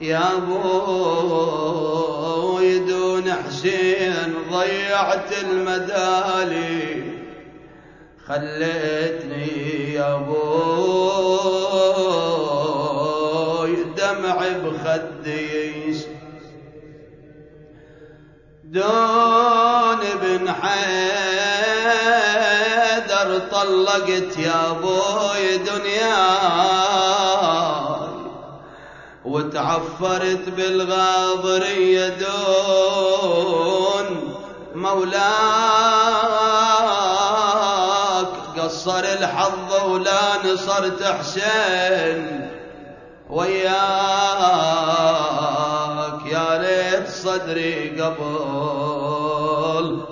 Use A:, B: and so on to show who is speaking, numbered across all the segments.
A: يا أبوي دون حسين ضيعت المدالي. خليتني يا أبوي دمعي بخدي. دون بن حيدر طلقت يا أبوي دنياي وتعفرت بالغاضرية دون مولاك قصر الحظ ولا نصرت حسين. وياك يا ريت صدري قبل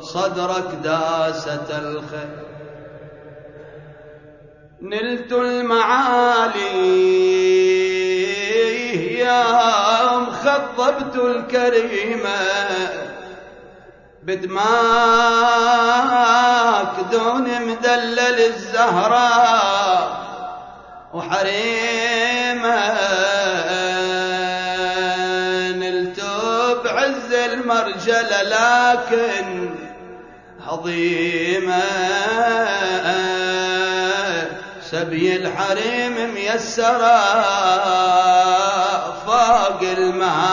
A: صدرك داسة الخير. نلت المعالي يا مخضبت الكريمة بدماك دون مدلل الزهراء وحريمة نلت بعز المرجلة لكن عظيمة سبي الحريم ميسرة. فوق المعازي